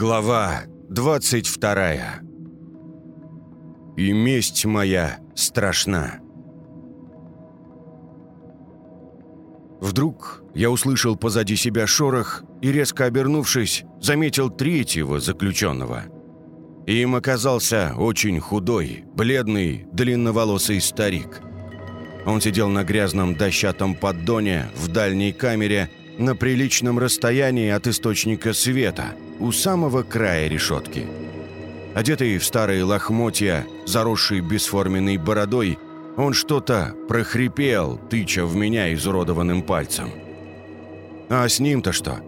Глава 22 И месть моя страшна. Вдруг я услышал позади себя шорох и, резко обернувшись, заметил третьего заключенного. Им оказался очень худой, бледный, длинноволосый старик. Он сидел на грязном дощатом поддоне в дальней камере на приличном расстоянии от источника света – у самого края решетки. Одетый в старые лохмотья, заросший бесформенной бородой, он что-то прохрипел, тыча в меня изуродованным пальцем. А с ним-то что?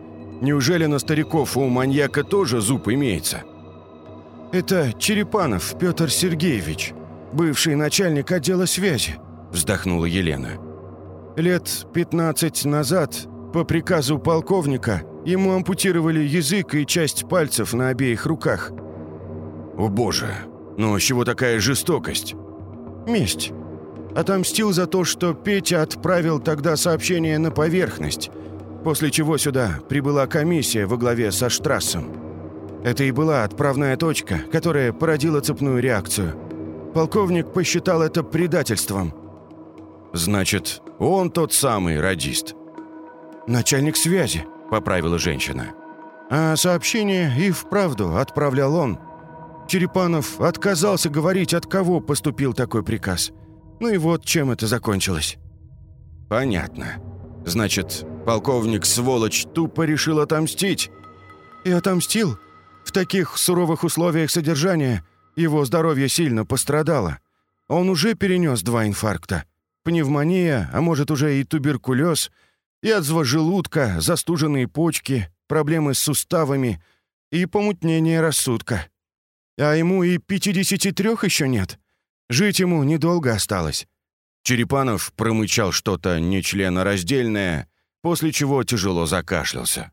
Неужели на стариков у маньяка тоже зуб имеется? «Это Черепанов Петр Сергеевич, бывший начальник отдела связи», вздохнула Елена. «Лет 15 назад, по приказу полковника, Ему ампутировали язык и часть пальцев на обеих руках. «О боже, ну с чего такая жестокость?» «Месть. Отомстил за то, что Петя отправил тогда сообщение на поверхность, после чего сюда прибыла комиссия во главе со Штрассом. Это и была отправная точка, которая породила цепную реакцию. Полковник посчитал это предательством». «Значит, он тот самый радист?» «Начальник связи», поправила женщина. А сообщение и вправду отправлял он. Черепанов отказался говорить, от кого поступил такой приказ. Ну и вот чем это закончилось. Понятно. Значит, полковник сволочь тупо решил отомстить. И отомстил. В таких суровых условиях содержания его здоровье сильно пострадало. Он уже перенес два инфаркта. Пневмония, а может уже и туберкулез – Язва желудка, застуженные почки, проблемы с суставами и помутнение рассудка. А ему и 53 еще нет. Жить ему недолго осталось. Черепанов промычал что-то нечленораздельное, после чего тяжело закашлялся.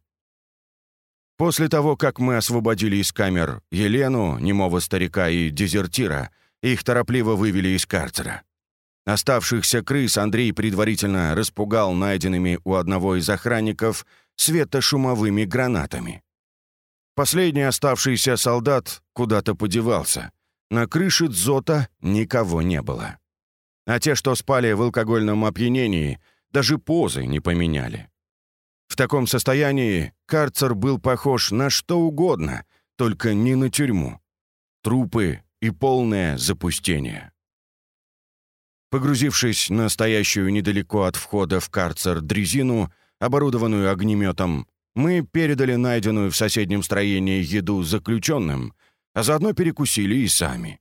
После того, как мы освободили из камер Елену, немого старика и дезертира, их торопливо вывели из карцера. Оставшихся крыс Андрей предварительно распугал найденными у одного из охранников светошумовыми гранатами. Последний оставшийся солдат куда-то подевался. На крыше дзота никого не было. А те, что спали в алкогольном опьянении, даже позы не поменяли. В таком состоянии карцер был похож на что угодно, только не на тюрьму. Трупы и полное запустение. Погрузившись на стоящую недалеко от входа в карцер дрезину, оборудованную огнеметом, мы передали найденную в соседнем строении еду заключенным, а заодно перекусили и сами.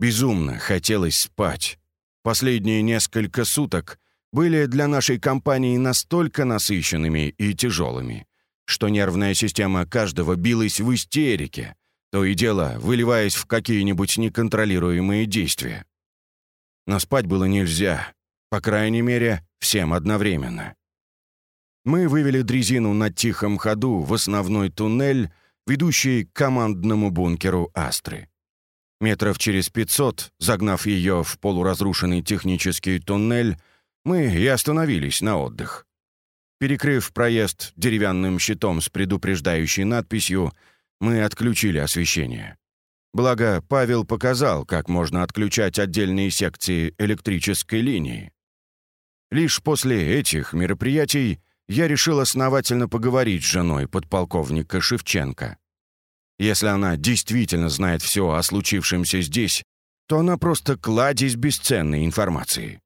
Безумно хотелось спать. Последние несколько суток были для нашей компании настолько насыщенными и тяжелыми, что нервная система каждого билась в истерике, то и дело выливаясь в какие-нибудь неконтролируемые действия но спать было нельзя. По крайней мере, всем одновременно. Мы вывели дрезину на тихом ходу в основной туннель, ведущий к командному бункеру «Астры». Метров через пятьсот, загнав ее в полуразрушенный технический туннель, мы и остановились на отдых. Перекрыв проезд деревянным щитом с предупреждающей надписью, мы отключили освещение. Благо, Павел показал, как можно отключать отдельные секции электрической линии. Лишь после этих мероприятий я решил основательно поговорить с женой подполковника Шевченко. Если она действительно знает все о случившемся здесь, то она просто кладезь бесценной информации.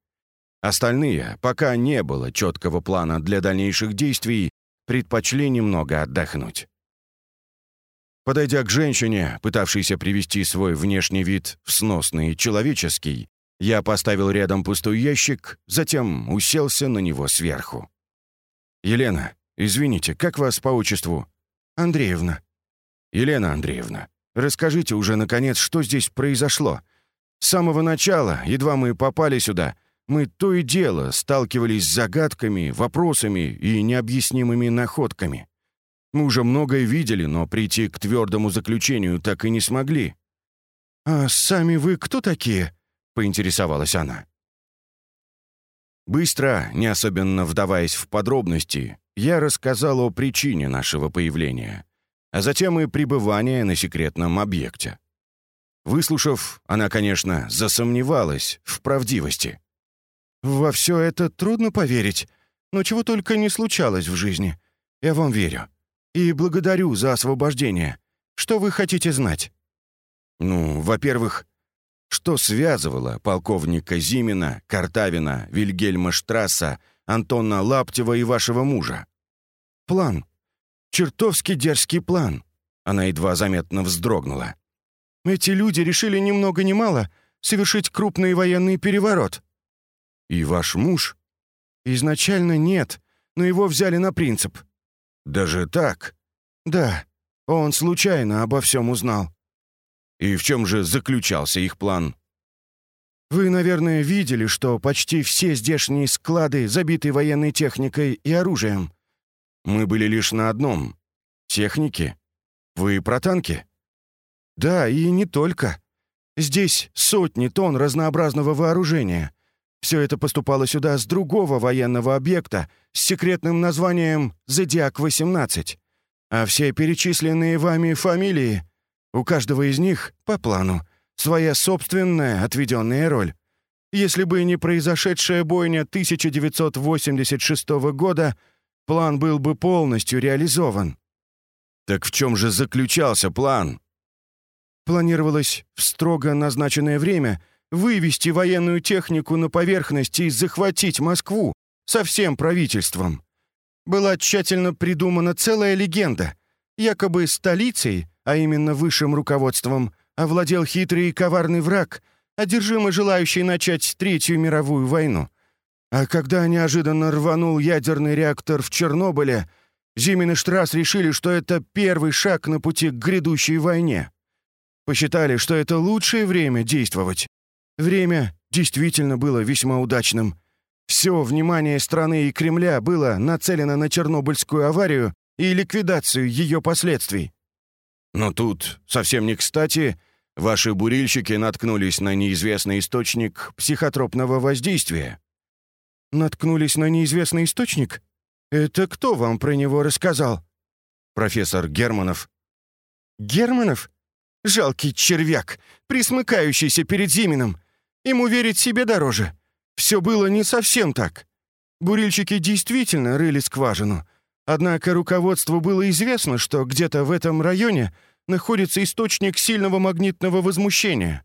Остальные, пока не было четкого плана для дальнейших действий, предпочли немного отдохнуть. Подойдя к женщине, пытавшейся привести свой внешний вид в сносный человеческий, я поставил рядом пустой ящик, затем уселся на него сверху. «Елена, извините, как вас по отчеству?» «Андреевна». «Елена Андреевна, расскажите уже, наконец, что здесь произошло. С самого начала, едва мы попали сюда, мы то и дело сталкивались с загадками, вопросами и необъяснимыми находками. Мы уже многое видели, но прийти к твердому заключению так и не смогли». «А сами вы кто такие?» — поинтересовалась она. Быстро, не особенно вдаваясь в подробности, я рассказал о причине нашего появления. а затем и пребывание на секретном объекте. Выслушав, она, конечно, засомневалась в правдивости. «Во все это трудно поверить, но чего только не случалось в жизни. Я вам верю. И благодарю за освобождение. Что вы хотите знать?» «Ну, во-первых, что связывало полковника Зимина, Картавина, Вильгельма Штрасса, Антона Лаптева и вашего мужа?» «План. Чертовски дерзкий план». Она едва заметно вздрогнула. «Эти люди решили ни много ни мало совершить крупный военный переворот». «И ваш муж?» «Изначально нет, но его взяли на принцип». «Даже так?» «Да, он случайно обо всем узнал». «И в чем же заключался их план?» «Вы, наверное, видели, что почти все здешние склады забиты военной техникой и оружием». «Мы были лишь на одном. Техники. Вы про танки?» «Да, и не только. Здесь сотни тонн разнообразного вооружения. Все это поступало сюда с другого военного объекта с секретным названием «Зодиак-18». А все перечисленные вами фамилии, у каждого из них, по плану, своя собственная отведенная роль. Если бы не произошедшая бойня 1986 года, план был бы полностью реализован. Так в чем же заключался план? Планировалось в строго назначенное время — вывести военную технику на поверхность и захватить Москву со всем правительством. Была тщательно придумана целая легенда. Якобы столицей, а именно высшим руководством, овладел хитрый и коварный враг, одержимо желающий начать Третью мировую войну. А когда неожиданно рванул ядерный реактор в Чернобыле, Зимин и Штрасс решили, что это первый шаг на пути к грядущей войне. Посчитали, что это лучшее время действовать. Время действительно было весьма удачным. Все внимание страны и Кремля было нацелено на Чернобыльскую аварию и ликвидацию ее последствий. Но тут, совсем не кстати, ваши бурильщики наткнулись на неизвестный источник психотропного воздействия. Наткнулись на неизвестный источник? Это кто вам про него рассказал? Профессор Германов. Германов? Жалкий червяк, присмыкающийся перед Зиминым. Ему верить себе дороже. Все было не совсем так. Бурильщики действительно рыли скважину. Однако руководству было известно, что где-то в этом районе находится источник сильного магнитного возмущения.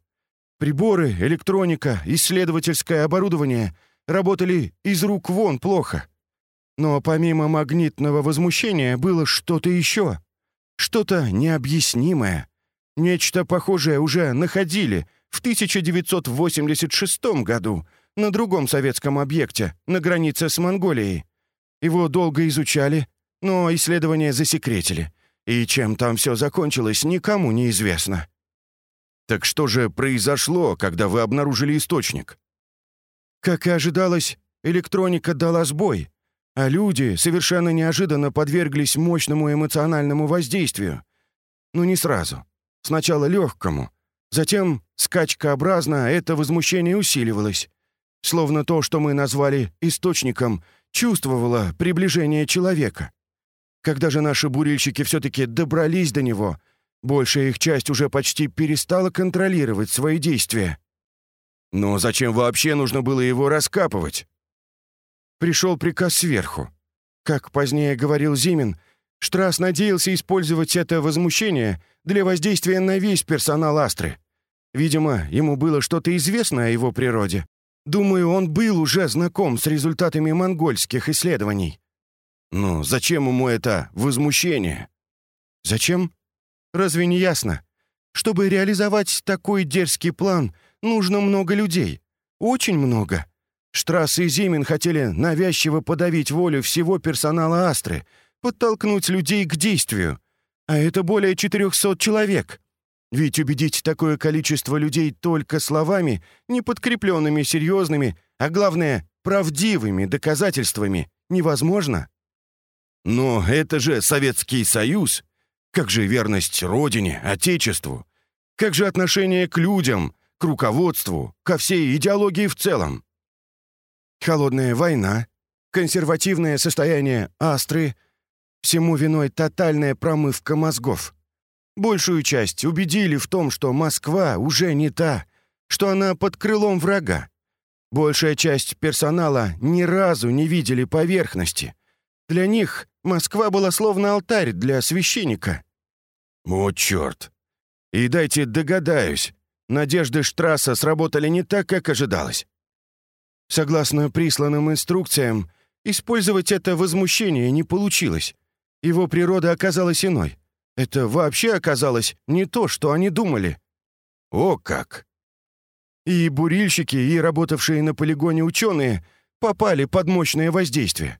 Приборы, электроника, исследовательское оборудование работали из рук вон плохо. Но помимо магнитного возмущения было что-то еще. Что-то необъяснимое. Нечто похожее уже находили — в 1986 году на другом советском объекте на границе с Монголией. Его долго изучали, но исследования засекретили. И чем там все закончилось, никому не известно. Так что же произошло, когда вы обнаружили источник? Как и ожидалось, электроника дала сбой, а люди совершенно неожиданно подверглись мощному эмоциональному воздействию. Но не сразу. Сначала легкому, Затем, скачкообразно, это возмущение усиливалось. Словно то, что мы назвали источником, чувствовало приближение человека. Когда же наши бурильщики все-таки добрались до него, большая их часть уже почти перестала контролировать свои действия. Но зачем вообще нужно было его раскапывать? Пришел приказ сверху. Как позднее говорил Зимин, Штрасс надеялся использовать это возмущение для воздействия на весь персонал Астры. Видимо, ему было что-то известно о его природе. Думаю, он был уже знаком с результатами монгольских исследований. Но зачем ему это возмущение? Зачем? Разве не ясно? Чтобы реализовать такой дерзкий план, нужно много людей. Очень много. Штрасс и Зимин хотели навязчиво подавить волю всего персонала Астры, подтолкнуть людей к действию. А это более 400 человек. Ведь убедить такое количество людей только словами, не подкрепленными серьезными, а главное, правдивыми доказательствами, невозможно. Но это же Советский Союз. Как же верность Родине, Отечеству? Как же отношение к людям, к руководству, ко всей идеологии в целом? Холодная война, консервативное состояние Астры — Всему виной тотальная промывка мозгов. Большую часть убедили в том, что Москва уже не та, что она под крылом врага. Большая часть персонала ни разу не видели поверхности. Для них Москва была словно алтарь для священника. «О, черт! И дайте догадаюсь, надежды Штрасса сработали не так, как ожидалось. Согласно присланным инструкциям, использовать это возмущение не получилось. Его природа оказалась иной. Это вообще оказалось не то, что они думали. О как! И бурильщики, и работавшие на полигоне ученые попали под мощное воздействие.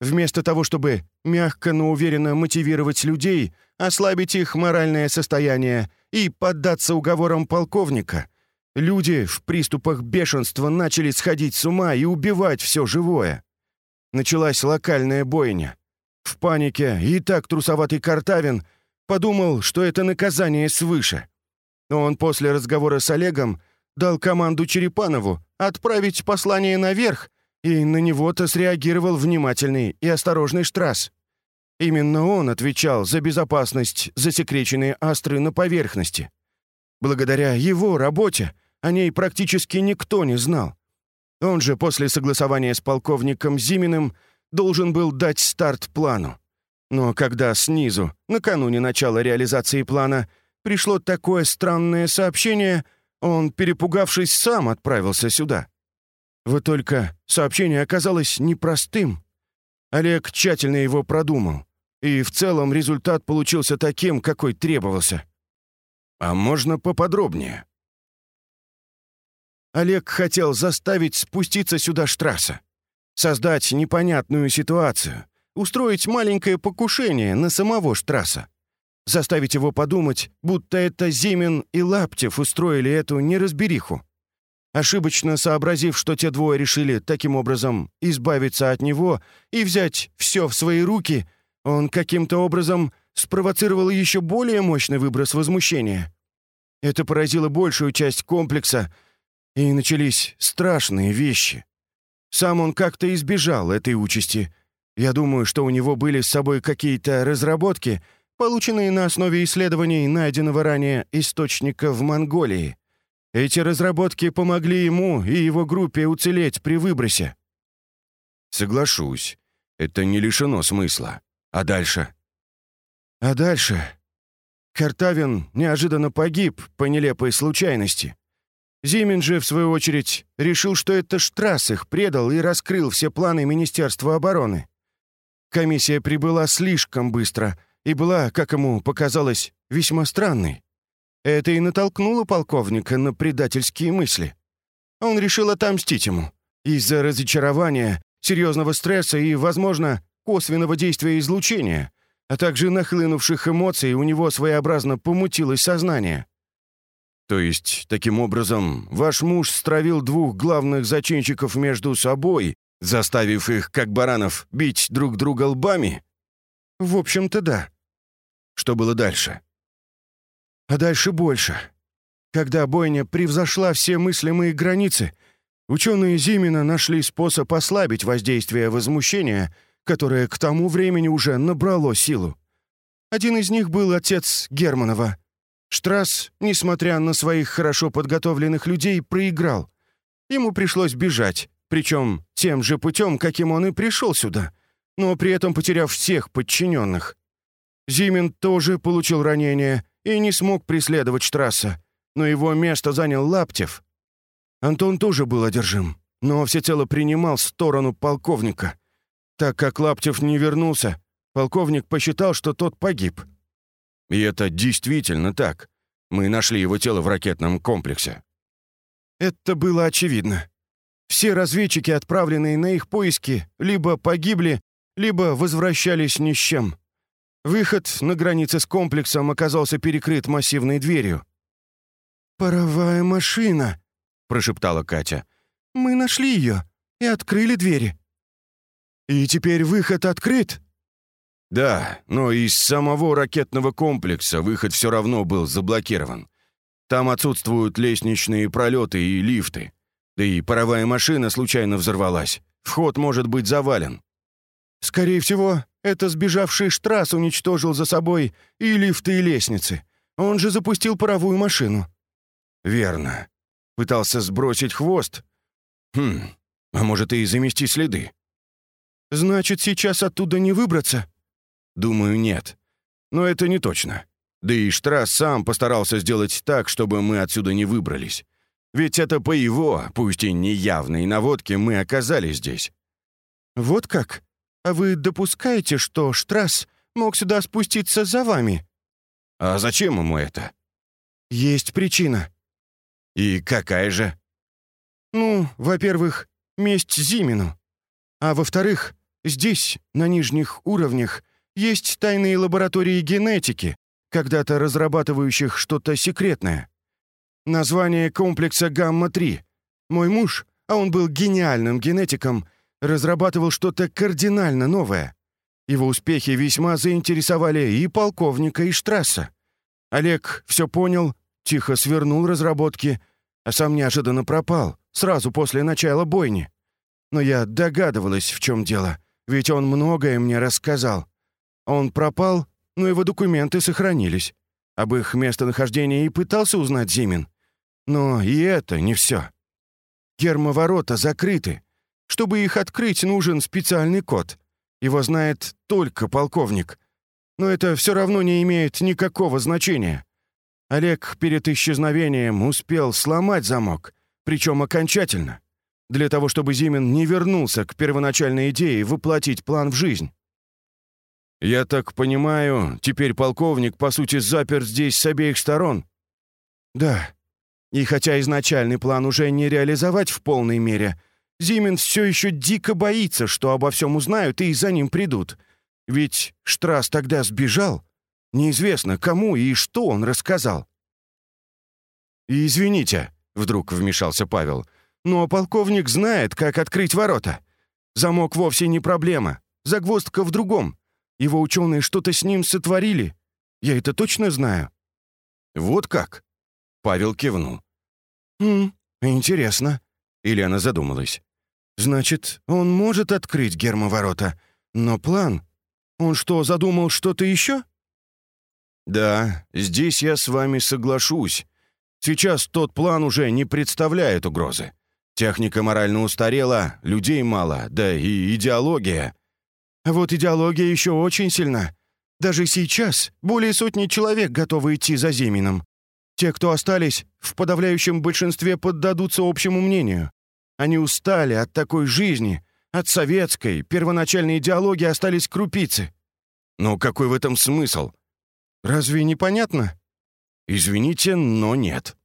Вместо того, чтобы мягко, но уверенно мотивировать людей, ослабить их моральное состояние и поддаться уговорам полковника, люди в приступах бешенства начали сходить с ума и убивать все живое. Началась локальная бойня. В панике и так трусоватый Картавин — Подумал, что это наказание свыше. Он после разговора с Олегом дал команду Черепанову отправить послание наверх, и на него-то среагировал внимательный и осторожный Штрасс. Именно он отвечал за безопасность засекреченной астры на поверхности. Благодаря его работе о ней практически никто не знал. Он же после согласования с полковником Зиминым должен был дать старт плану. Но когда снизу, накануне начала реализации плана, пришло такое странное сообщение, он, перепугавшись, сам отправился сюда. Вот только сообщение оказалось непростым. Олег тщательно его продумал, и в целом результат получился таким, какой требовался. А можно поподробнее? Олег хотел заставить спуститься сюда Штрасса, создать непонятную ситуацию, устроить маленькое покушение на самого Штрасса. Заставить его подумать, будто это Зимин и Лаптев устроили эту неразбериху. Ошибочно сообразив, что те двое решили таким образом избавиться от него и взять все в свои руки, он каким-то образом спровоцировал еще более мощный выброс возмущения. Это поразило большую часть комплекса, и начались страшные вещи. Сам он как-то избежал этой участи, я думаю, что у него были с собой какие-то разработки, полученные на основе исследований найденного ранее источника в Монголии. Эти разработки помогли ему и его группе уцелеть при выбросе. Соглашусь. Это не лишено смысла. А дальше? А дальше? Картавин неожиданно погиб по нелепой случайности. Зимин же, в свою очередь, решил, что это Штрасс их предал и раскрыл все планы Министерства обороны. Комиссия прибыла слишком быстро и была, как ему показалось, весьма странной. Это и натолкнуло полковника на предательские мысли. Он решил отомстить ему. Из-за разочарования, серьезного стресса и, возможно, косвенного действия излучения, а также нахлынувших эмоций у него своеобразно помутилось сознание. То есть, таким образом, ваш муж стравил двух главных зачинщиков между собой заставив их, как баранов, бить друг друга лбами? В общем-то, да. Что было дальше? А дальше больше. Когда бойня превзошла все мыслимые границы, ученые Зимина нашли способ ослабить воздействие возмущения, которое к тому времени уже набрало силу. Один из них был отец Германова. Штрасс, несмотря на своих хорошо подготовленных людей, проиграл. Ему пришлось бежать, причем тем же путем, каким он и пришел сюда, но при этом потеряв всех подчиненных. Зимин тоже получил ранение и не смог преследовать Штрасса, но его место занял Лаптев. Антон тоже был одержим, но всецело принимал сторону полковника. Так как Лаптев не вернулся, полковник посчитал, что тот погиб. И это действительно так. Мы нашли его тело в ракетном комплексе. Это было очевидно. Все разведчики, отправленные на их поиски, либо погибли, либо возвращались ни с чем. Выход на границе с комплексом оказался перекрыт массивной дверью. «Паровая машина», — прошептала Катя. «Мы нашли ее и открыли двери». «И теперь выход открыт?» «Да, но из самого ракетного комплекса выход все равно был заблокирован. Там отсутствуют лестничные пролеты и лифты. Да и паровая машина случайно взорвалась. Вход может быть завален». «Скорее всего, это сбежавший Штрасс уничтожил за собой и лифты, и лестницы. Он же запустил паровую машину». «Верно. Пытался сбросить хвост. Хм, а может и замести следы». «Значит, сейчас оттуда не выбраться?» «Думаю, нет. Но это не точно. Да и Штрасс сам постарался сделать так, чтобы мы отсюда не выбрались. Ведь это по его, пусть и неявной наводке, мы оказались здесь». «Вот как? А вы допускаете, что Штрасс мог сюда спуститься за вами?» «А зачем ему это?» «Есть причина». «И какая же?» «Ну, во-первых, месть Зимину. А во-вторых, здесь, на нижних уровнях, есть тайные лаборатории генетики, когда-то разрабатывающих что-то секретное. Название комплекса «Гамма-3». Мой муж, а он был гениальным генетиком, разрабатывал что-то кардинально новое. Его успехи весьма заинтересовали и полковника, и Штрасса. Олег все понял, тихо свернул разработки, а сам неожиданно пропал, сразу после начала бойни. Но я догадывалась, в чем дело, ведь он многое мне рассказал. Он пропал, но его документы сохранились. Об их местонахождении и пытался узнать Зимин. Но и это не все. Гермоворота закрыты. Чтобы их открыть, нужен специальный код. Его знает только полковник. Но это все равно не имеет никакого значения. Олег перед исчезновением успел сломать замок, причем окончательно, для того, чтобы Зимин не вернулся к первоначальной идее воплотить план в жизнь. «Я так понимаю, теперь полковник, по сути, запер здесь с обеих сторон?» «Да. И хотя изначальный план уже не реализовать в полной мере, Зимин все еще дико боится, что обо всем узнают и за ним придут. Ведь Штрасс тогда сбежал. Неизвестно, кому и что он рассказал. «Извините», — вдруг вмешался Павел, «но полковник знает, как открыть ворота. Замок вовсе не проблема. Загвоздка в другом. Его ученые что-то с ним сотворили. Я это точно знаю». «Вот как?» Павел кивнул. «Хм, интересно». Ильяна задумалась. «Значит, он может открыть гермоворота, но план... Он что, задумал что-то еще?» «Да, здесь я с вами соглашусь. Сейчас тот план уже не представляет угрозы. Техника морально устарела, людей мало, да и идеология. А вот идеология еще очень сильна. Даже сейчас более сотни человек готовы идти за Зимином. Те, кто остались, в подавляющем большинстве поддадутся общему мнению. Они устали от такой жизни, от советской, первоначальной идеологии остались крупицы. Но какой в этом смысл? Разве непонятно? Извините, но нет.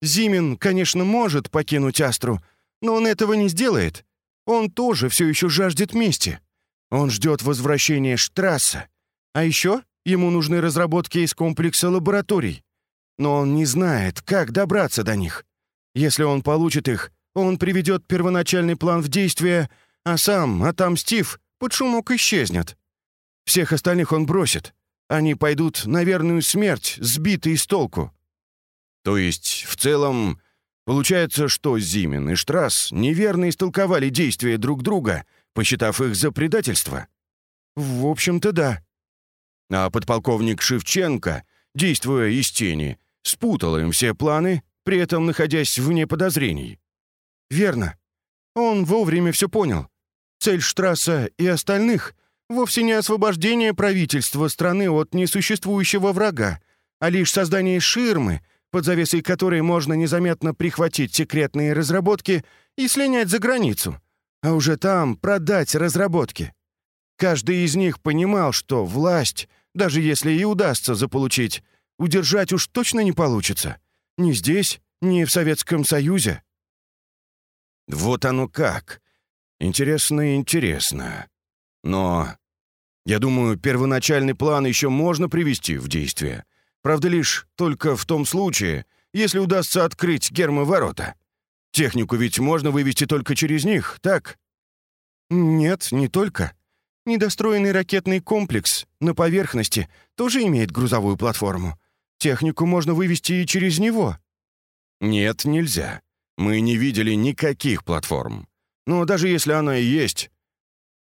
Зимин, конечно, может покинуть Астру, но он этого не сделает. Он тоже все еще жаждет мести. Он ждет возвращения Штрасса. А еще ему нужны разработки из комплекса лабораторий. Но он не знает, как добраться до них. Если он получит их, он приведет первоначальный план в действие, а сам, отомстив, под шумок исчезнет. Всех остальных он бросит. Они пойдут на верную смерть, сбитые с толку. То есть, в целом, получается, что Зимин и Штрасс неверно истолковали действия друг друга — посчитав их за предательство? В общем-то, да. А подполковник Шевченко, действуя из тени, спутал им все планы, при этом находясь вне подозрений. Верно. Он вовремя все понял. Цель Штрасса и остальных вовсе не освобождение правительства страны от несуществующего врага, а лишь создание ширмы, под завесой которой можно незаметно прихватить секретные разработки и слинять за границу, а уже там продать разработки. Каждый из них понимал, что власть, даже если и удастся заполучить, удержать уж точно не получится. Ни здесь, ни в Советском Союзе. Вот оно как. Интересно, интересно. Но, я думаю, первоначальный план еще можно привести в действие. Правда, лишь только в том случае, если удастся открыть гермоворота. Технику ведь можно вывести только через них, так? Нет, не только. Недостроенный ракетный комплекс на поверхности тоже имеет грузовую платформу. Технику можно вывести и через него. Нет, нельзя. Мы не видели никаких платформ. Но даже если она и есть...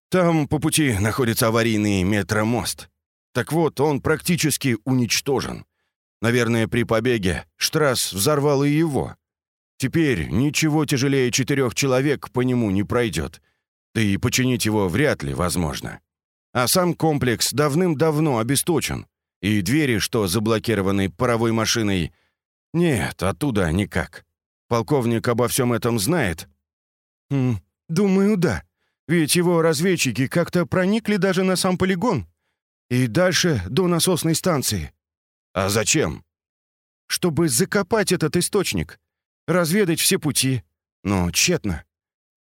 Там по пути находится аварийный метромост. Так вот, он практически уничтожен. Наверное, при побеге Штрасс взорвал и его. Теперь ничего тяжелее четырех человек по нему не пройдет. Да и починить его вряд ли возможно. А сам комплекс давным-давно обесточен. И двери, что заблокированы паровой машиной... Нет, оттуда никак. Полковник обо всем этом знает? Хм, думаю, да. Ведь его разведчики как-то проникли даже на сам полигон. И дальше до насосной станции. А зачем? Чтобы закопать этот источник. Разведать все пути. Но тщетно.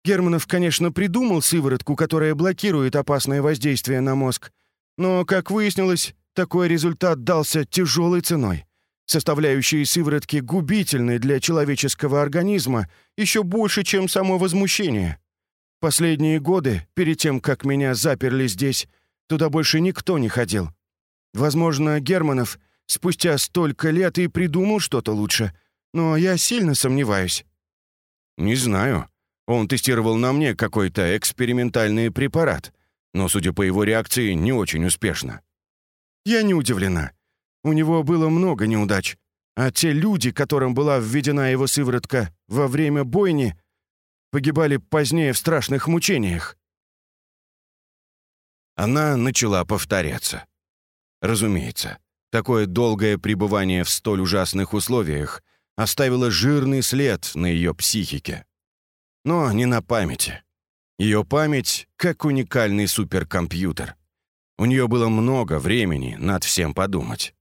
Германов, конечно, придумал сыворотку, которая блокирует опасное воздействие на мозг. Но, как выяснилось, такой результат дался тяжелой ценой. Составляющие сыворотки губительны для человеческого организма еще больше, чем само возмущение. Последние годы, перед тем, как меня заперли здесь, туда больше никто не ходил. Возможно, Германов спустя столько лет и придумал что-то лучше, но я сильно сомневаюсь. «Не знаю. Он тестировал на мне какой-то экспериментальный препарат, но, судя по его реакции, не очень успешно». «Я не удивлена. У него было много неудач. А те люди, которым была введена его сыворотка во время бойни, погибали позднее в страшных мучениях». Она начала повторяться. Разумеется, такое долгое пребывание в столь ужасных условиях оставило жирный след на ее психике. Но не на памяти. Ее память как уникальный суперкомпьютер. У нее было много времени над всем подумать.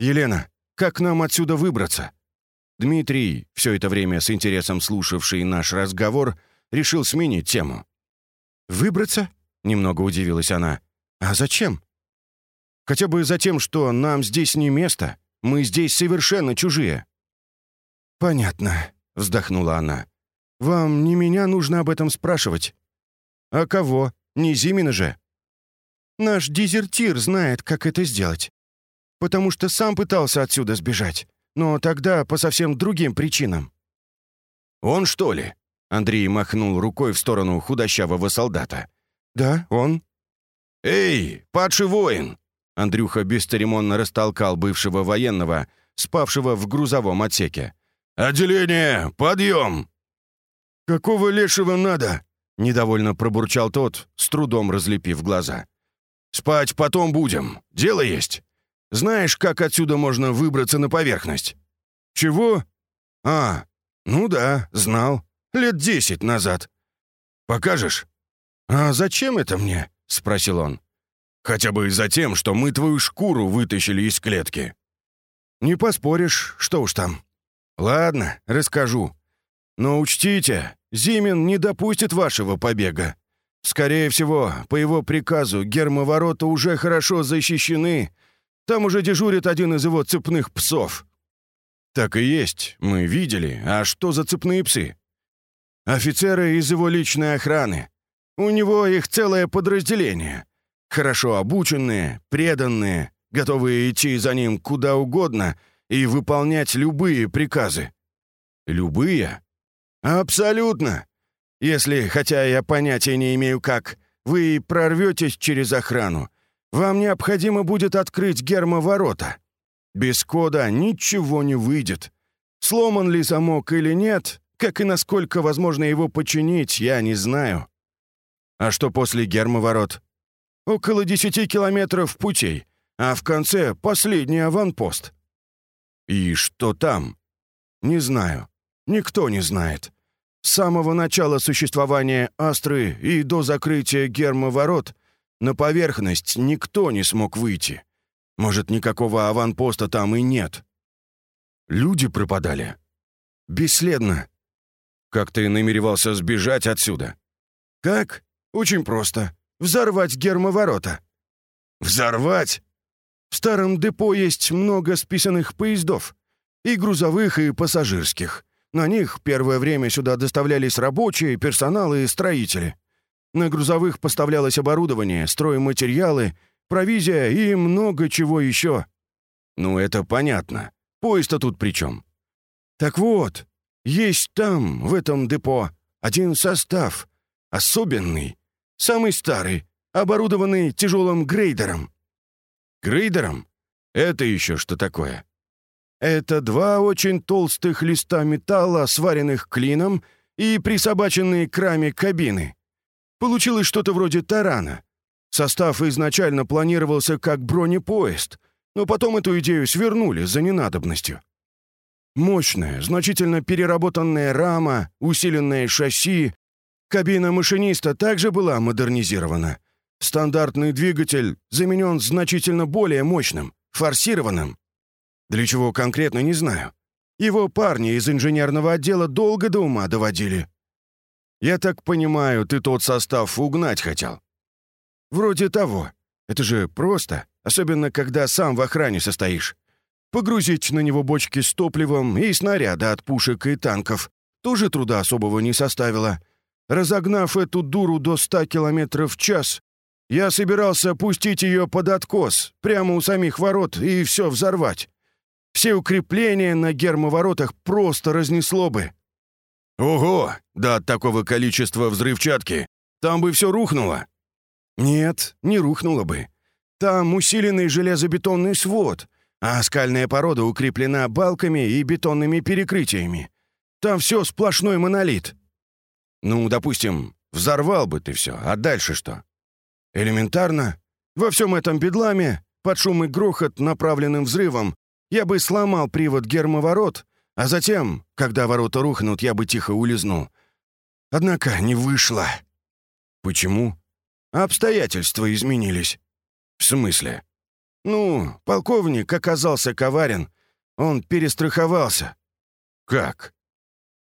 «Елена, как нам отсюда выбраться?» Дмитрий, все это время с интересом слушавший наш разговор, решил сменить тему. «Выбраться?» — немного удивилась она. «А зачем?» «Хотя бы за тем, что нам здесь не место. Мы здесь совершенно чужие». «Понятно», — вздохнула она. «Вам не меня нужно об этом спрашивать». «А кого? Не Зимина же?» «Наш дезертир знает, как это сделать. Потому что сам пытался отсюда сбежать, но тогда по совсем другим причинам». «Он, что ли?» Андрей махнул рукой в сторону худощавого солдата. «Да, он». «Эй, падший воин!» Андрюха бесцеремонно растолкал бывшего военного, спавшего в грузовом отсеке. «Отделение! Подъем!» «Какого лешего надо?» — недовольно пробурчал тот, с трудом разлепив глаза. «Спать потом будем. Дело есть. Знаешь, как отсюда можно выбраться на поверхность?» «Чего?» «А, ну да, знал. Лет десять назад. Покажешь?» «А зачем это мне?» — спросил он. «Хотя бы за тем, что мы твою шкуру вытащили из клетки». «Не поспоришь, что уж там». «Ладно, расскажу. Но учтите, Зимин не допустит вашего побега. Скорее всего, по его приказу гермоворота уже хорошо защищены. Там уже дежурит один из его цепных псов». «Так и есть, мы видели. А что за цепные псы?» «Офицеры из его личной охраны. У него их целое подразделение. Хорошо обученные, преданные, готовые идти за ним куда угодно и выполнять любые приказы». «Любые?» «Абсолютно. Если, хотя я понятия не имею как, вы прорветесь через охрану, вам необходимо будет открыть гермоворота. Без кода ничего не выйдет. Сломан ли замок или нет, как и насколько возможно его починить, я не знаю. А что после гермоворот? Около десяти километров путей, а в конце последний аванпост. И что там? Не знаю. Никто не знает. С самого начала существования Астры и до закрытия гермоворот на поверхность никто не смог выйти. Может, никакого аванпоста там и нет. Люди пропадали. Бесследно. Как ты намеревался сбежать отсюда? Как? Очень просто. Взорвать гермоворота. Взорвать? В старом депо есть много списанных поездов. И грузовых, и пассажирских. На них первое время сюда доставлялись рабочие, персонал и строители. На грузовых поставлялось оборудование, стройматериалы, провизия и много чего еще. Ну, это понятно. Поезд-то тут при чем? Так вот, есть там, в этом депо, один состав, особенный, Самый старый, оборудованный тяжелым грейдером». «Грейдером? Это еще что такое?» Это два очень толстых листа металла, сваренных клином и присобаченные к раме кабины. Получилось что-то вроде тарана. Состав изначально планировался как бронепоезд, но потом эту идею свернули за ненадобностью. Мощная, значительно переработанная рама, усиленное шасси. Кабина машиниста также была модернизирована. Стандартный двигатель заменен значительно более мощным, форсированным. Для чего конкретно, не знаю. Его парни из инженерного отдела долго до ума доводили. Я так понимаю, ты тот состав угнать хотел? Вроде того. Это же просто, особенно когда сам в охране состоишь. Погрузить на него бочки с топливом и снаряды от пушек и танков тоже труда особого не составило. Разогнав эту дуру до 100 км в час, я собирался пустить ее под откос, прямо у самих ворот, и все взорвать. Все укрепления на гермоворотах просто разнесло бы. Ого! Да от такого количества взрывчатки там бы все рухнуло. Нет, не рухнуло бы. Там усиленный железобетонный свод, а скальная порода укреплена балками и бетонными перекрытиями. Там все сплошной монолит. Ну, допустим, взорвал бы ты все, а дальше что? Элементарно. Во всем этом бедламе, под шум и грохот, направленным взрывом, я бы сломал привод гермоворот, а затем, когда ворота рухнут, я бы тихо улизнул. Однако не вышло. Почему? Обстоятельства изменились. В смысле? Ну, полковник оказался коварен. Он перестраховался. Как?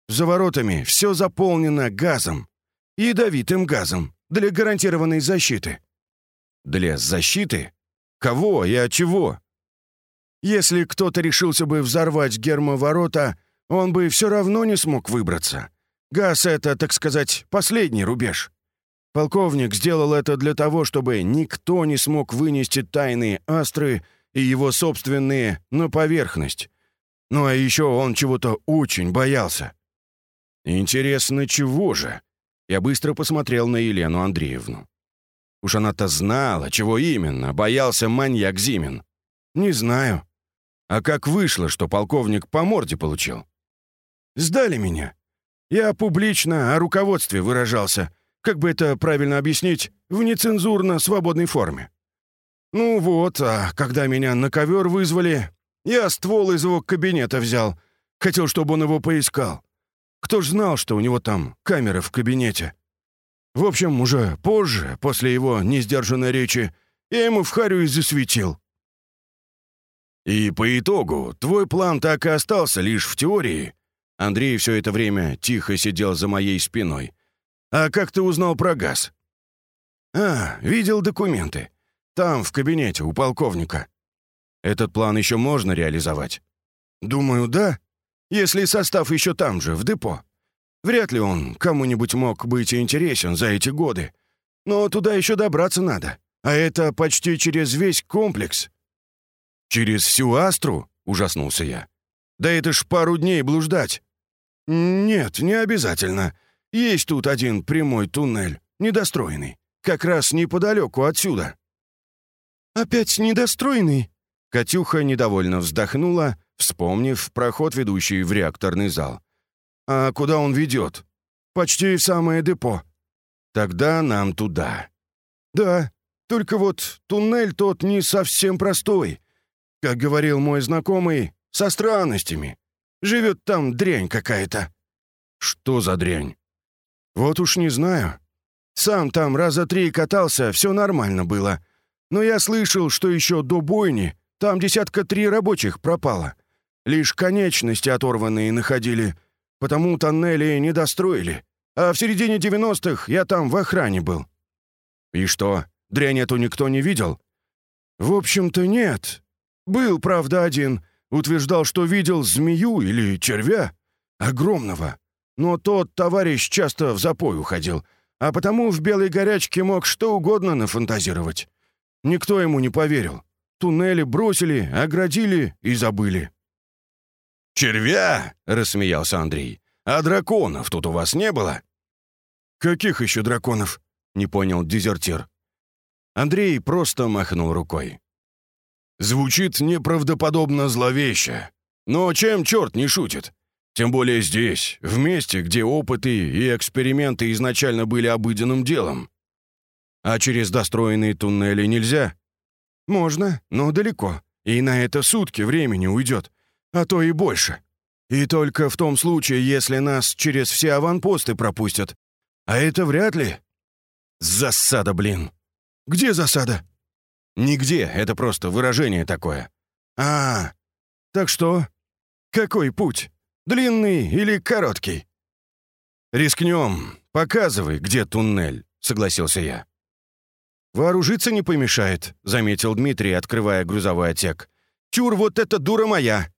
За воротами все заполнено газом. Ядовитым газом. Для гарантированной защиты. Для защиты? Кого и от чего? Если кто-то решился бы взорвать гермоворота, он бы все равно не смог выбраться. Газ — это, так сказать, последний рубеж. Полковник сделал это для того, чтобы никто не смог вынести тайные астры и его собственные на поверхность. Ну а еще он чего-то очень боялся. Интересно, чего же? Я быстро посмотрел на Елену Андреевну. Уж она-то знала, чего именно боялся маньяк Зимин. Не знаю. А как вышло, что полковник по морде получил? Сдали меня. Я публично о руководстве выражался — как бы это правильно объяснить, в нецензурно свободной форме. Ну вот, а когда меня на ковер вызвали, я ствол из его кабинета взял. Хотел, чтобы он его поискал. Кто ж знал, что у него там камера в кабинете? В общем, уже позже, после его несдержанной речи, я ему в харю и засветил. «И по итогу твой план так и остался лишь в теории?» Андрей все это время тихо сидел за моей спиной, «А как ты узнал про газ?» «А, видел документы. Там, в кабинете, у полковника». «Этот план еще можно реализовать?» «Думаю, да. Если состав еще там же, в депо. Вряд ли он кому-нибудь мог быть интересен за эти годы. Но туда еще добраться надо. А это почти через весь комплекс». «Через всю Астру?» — ужаснулся я. «Да это ж пару дней блуждать». «Нет, не обязательно. Есть тут один прямой туннель, недостроенный, как раз неподалеку отсюда». «Опять недостроенный?» Катюха недовольно вздохнула, вспомнив проход, ведущий в реакторный зал. «А куда он ведет?» «Почти в самое депо». «Тогда нам туда». «Да, только вот туннель тот не совсем простой. Как говорил мой знакомый, со странностями. Живет там дрянь какая-то». «Что за дрянь?» «Вот уж не знаю. Сам там раза три катался, все нормально было. Но я слышал, что еще до бойни там десятка три рабочих пропало. Лишь конечности оторванные находили, потому тоннели не достроили. А в середине девяностых я там в охране был». «И что, дрянь эту никто не видел?» «В общем-то, нет. Был, правда, один. Утверждал, что видел змею или червя. Огромного. Но тот товарищ часто в запой уходил, а потому в белой горячке мог что угодно нафантазировать. Никто ему не поверил. Туннели бросили, оградили и забыли. «Червя!» — рассмеялся Андрей. «А драконов тут у вас не было?» «Каких еще драконов?» — не понял дезертир. Андрей просто махнул рукой. «Звучит неправдоподобно зловеще. Но чем черт не шутит? Тем более здесь, в месте, где опыты и эксперименты изначально были обыденным делом. А через достроенные туннели нельзя? Можно, но далеко. И на это сутки времени уйдет, а то и больше. И только в том случае, если нас через все аванпосты пропустят. А это вряд ли. Засада, блин. Где засада? Нигде, это просто выражение такое. А, так что? Какой путь? Длинный или короткий?» «Рискнем. Показывай, где туннель», — согласился я. «Вооружиться не помешает», — заметил Дмитрий, открывая грузовой отсек. «Чур, вот эта дура моя!»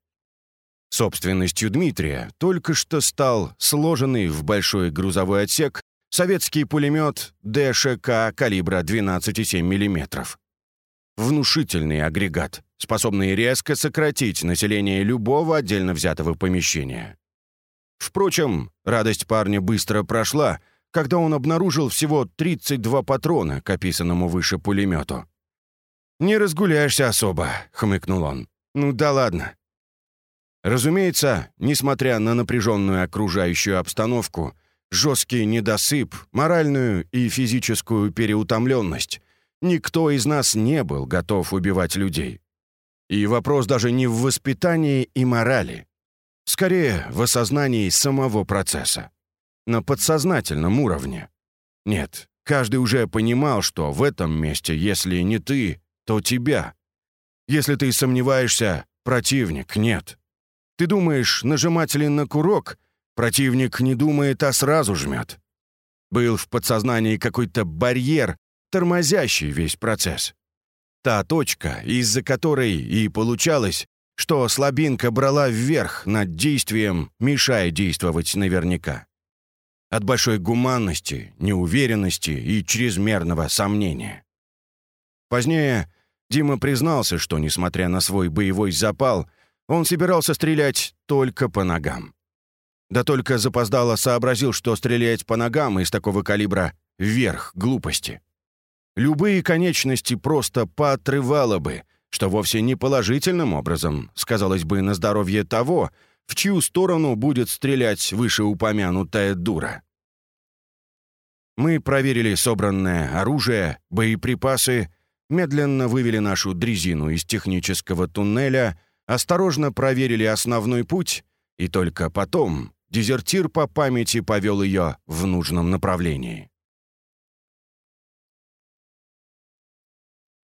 Собственностью Дмитрия только что стал сложенный в большой грузовой отсек советский пулемет ДШК калибра 12,7 мм. Внушительный агрегат, способный резко сократить население любого отдельно взятого помещения. Впрочем, радость парня быстро прошла, когда он обнаружил всего 32 патрона к описанному выше пулемету. «Не разгуляешься особо», — хмыкнул он. «Ну да ладно». Разумеется, несмотря на напряженную окружающую обстановку, жесткий недосып, моральную и физическую переутомленность, Никто из нас не был готов убивать людей. И вопрос даже не в воспитании и морали. Скорее, в осознании самого процесса. На подсознательном уровне. Нет, каждый уже понимал, что в этом месте, если не ты, то тебя. Если ты сомневаешься, противник нет. Ты думаешь, нажимать ли на курок, противник не думает, а сразу жмет. Был в подсознании какой-то барьер, тормозящий весь процесс. Та точка, из-за которой и получалось, что слабинка брала вверх над действием, мешая действовать наверняка. От большой гуманности, неуверенности и чрезмерного сомнения. Позднее Дима признался, что, несмотря на свой боевой запал, он собирался стрелять только по ногам. Да только запоздало сообразил, что стрелять по ногам из такого калибра — верх глупости. Любые конечности просто поотрывало бы, что вовсе не положительным образом сказалось бы на здоровье того, в чью сторону будет стрелять вышеупомянутая дура. Мы проверили собранное оружие, боеприпасы, медленно вывели нашу дрезину из технического туннеля, осторожно проверили основной путь, и только потом дезертир по памяти повел ее в нужном направлении.